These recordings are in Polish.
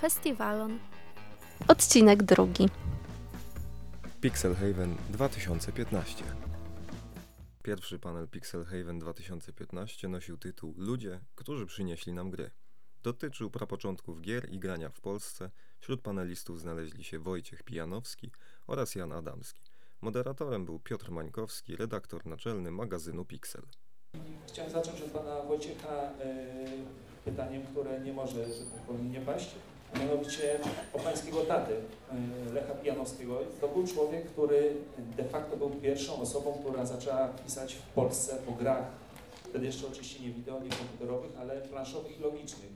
festiwalon. Odcinek drugi. Pixel Haven 2015 Pierwszy panel Pixel Haven 2015 nosił tytuł Ludzie, którzy przynieśli nam gry. Dotyczył prapoczątków gier i grania w Polsce. Wśród panelistów znaleźli się Wojciech Pijanowski oraz Jan Adamski. Moderatorem był Piotr Mańkowski, redaktor naczelny magazynu Pixel. Chciałem zacząć od pana Wojciecha e, pytaniem, które nie może, że tak powiem, nie paść. A mianowicie pańskiego taty, e, Lecha Pijanowskiego. To był człowiek, który de facto był pierwszą osobą, która zaczęła pisać w Polsce o grach. Wtedy jeszcze oczywiście nie wideo, nie komputerowych, ale planszowych i logicznych.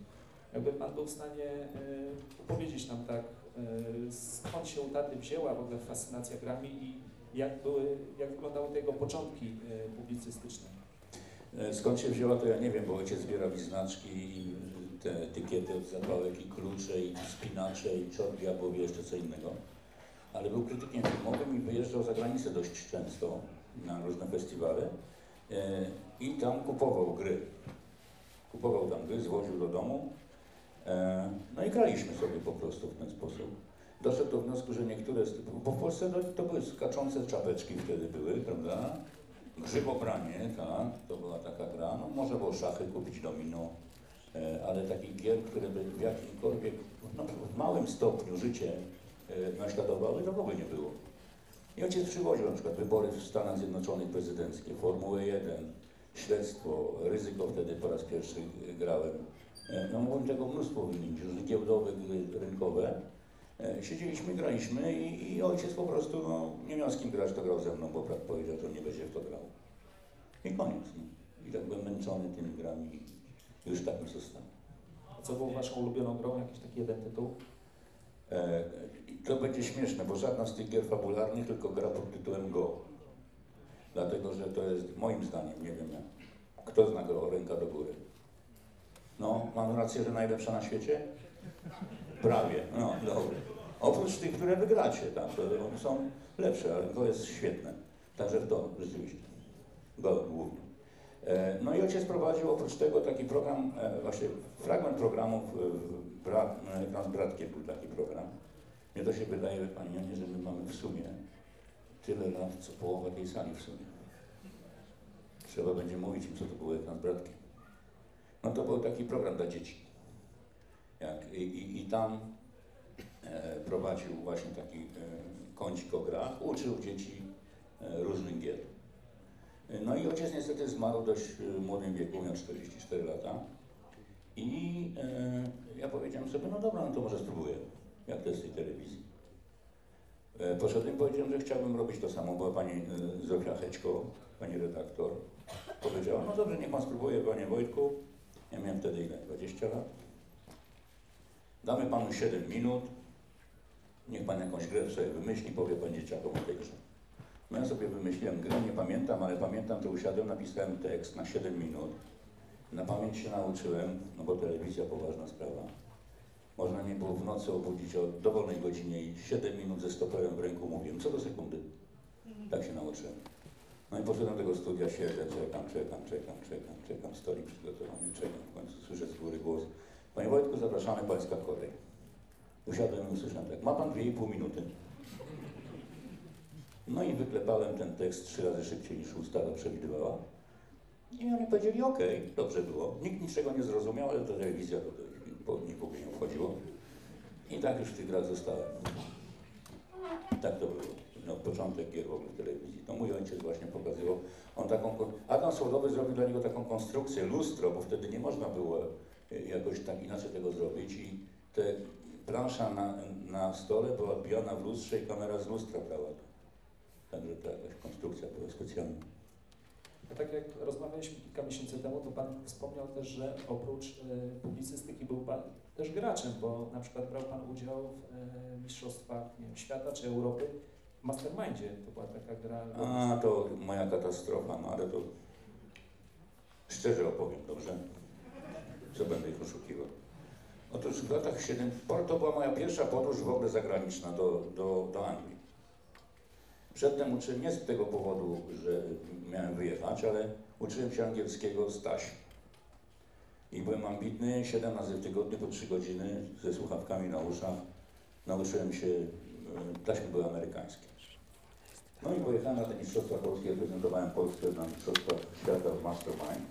Jakby pan był w stanie e, opowiedzieć nam tak, e, skąd się u taty wzięła w ogóle fascynacja grami i jak, były, jak wyglądały te jego początki publicystyczne. Skąd się wzięła, to ja nie wiem, bo ojciec zbierał i znaczki, i te etykiety od zapałek, i klucze, i spinacze, i czort diabłowi, jeszcze co innego. Ale był krytykiem filmowym i wyjeżdżał za granicę dość często na różne festiwale e, i tam kupował gry. Kupował tam gry, zwoził do domu. E, no i graliśmy sobie po prostu w ten sposób. Doszedł do wniosku, że niektóre, z tych- bo w Polsce to, to były skaczące czapeczki wtedy były, prawda? Grzybobranie, tak, to była taka gra. No, można było szachy kupić, domino, ale takich gier, które by w jakimkolwiek, no, w małym stopniu życie e, naśladowały, to w ogóle nie było. I ojciec przywoził na przykład wybory w Stanach Zjednoczonych prezydenckie, Formułę 1, śledztwo, ryzyko wtedy po raz pierwszy e, grałem. E, No mogłem tego mnóstwo wymienić, różne giełdowe, rynkowe. E, Siedzieliśmy, graliśmy i, i ojciec po prostu no, nie miał z kim grać, to grał ze mną, bo brat powiedział, że nie będzie w to grał. I koniec. No. I tak byłem męczony tymi grami już tak mi zostało. A co było waszą ulubioną grą? Jakiś taki jeden tytuł? E, to będzie śmieszne, bo żadna z tych gier fabularnych, tylko gra pod tytułem Go. Dlatego, że to jest moim zdaniem, nie wiem jak. Kto zna go ręka do góry? No, mam rację, że najlepsza na świecie? Prawie, no dobra. Oprócz tych, które wygracie, tak, one są lepsze, ale to jest świetne. Także w to rzeczywiście. Go głównie. E, No i ojciec prowadził oprócz tego taki program, e, właśnie fragment programu w, w brat, ekran z bratkiem był taki program. Mnie to się wydaje, Pani Janie, że my mamy w sumie tyle lat, co połowa tej sali w sumie. Trzeba będzie mówić im, co to był ekran z bratkiem. No to był taki program dla dzieci. Jak, i, i, I tam e, prowadził właśnie taki e, kącik o grach, uczył dzieci e, różnych gier. No i ojciec niestety zmarł w dość młodym wieku, miał 44 lata. I e, ja powiedziałem sobie, no dobra, no to może spróbuję, jak to jest w tej telewizji. E, poszedłem i powiedziałem, że chciałbym robić to samo, bo pani e, Zofia Heczko, pani redaktor, powiedziała, no dobrze, niech pan spróbuje, panie Wojtku. Ja miałem wtedy ile? 20 lat. Damy panu 7 minut, niech pan jakąś grę sobie wymyśli, powie pan dzieciakom o tej grze. No ja sobie wymyśliłem grę, nie pamiętam, ale pamiętam, to usiadłem, napisałem tekst na 7 minut. Na pamięć się nauczyłem, no bo telewizja poważna sprawa. Można mnie było w nocy obudzić o dowolnej godzinie i 7 minut ze stoperem w ręku mówiłem, co do sekundy. Tak się nauczyłem. No i poszedłem do tego studia, siedzę, czekam, czekam, czekam, czekam, czekam, stolik przygotowany, czekam, w końcu słyszę z góry głos. Panie Wojtku, zapraszamy Pańska kolej. Usiadłem i usłyszałem tak, ma Pan 2,5 minuty. No i wyklepałem ten tekst trzy razy szybciej niż ustawa przewidywała. I oni powiedzieli, okej, dobrze było. Nikt niczego nie zrozumiał, ale to telewizja to, to po- nikogo nie obchodziło. I tak już w tych grach zostałem. Tak to było. No, początek gier w ogóle w telewizji. To mój ojciec właśnie pokazywał. On taką, Adam Słodowy zrobił dla niego taką konstrukcję, lustro, bo wtedy nie można było e, jakoś tak inaczej tego zrobić. I te plansza na, na stole była odbijana w lustrze i kamera z lustra brała. Także to jakaś konstrukcja była specjalna. A tak jak rozmawialiśmy kilka miesięcy temu, to Pan wspomniał też, że oprócz e, publicystyki był Pan też graczem, bo na przykład brał Pan udział w e, mistrzostwach wiem, świata czy Europy w Mastermindzie. To była taka gra. A to moja katastrofa, no ale to szczerze opowiem, dobrze? Co będę ich oszukiwał. Otóż w latach 7, to była moja pierwsza podróż w ogóle zagraniczna do, do, do Anglii. Przedtem uczyłem nie z tego powodu, że miałem wyjechać, ale uczyłem się angielskiego z taśm. I byłem ambitny, 7 razy w tygodniu po 3 godziny ze słuchawkami na uszach. Nauczyłem się, e, taśmy były amerykańskie. No i pojechałem na te Mistrzostwa Polskie, reprezentowałem Polskę na Mistrzostwach Świata w Mastermind.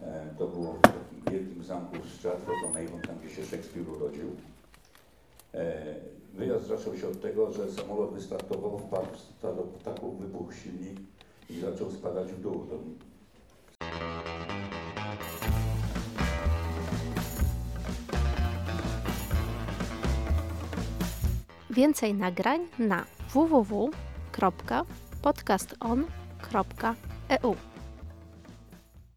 E, To było w takim wielkim zamku z Stratford on Avon, tam gdzie się Szekspir urodził. Wyjazd zaczął się od tego, że samolot wystartował, wpadł w stado ptaków, wybuchł silnik i zaczął spadać w dół. Więcej nagrań na www.podcaston.eu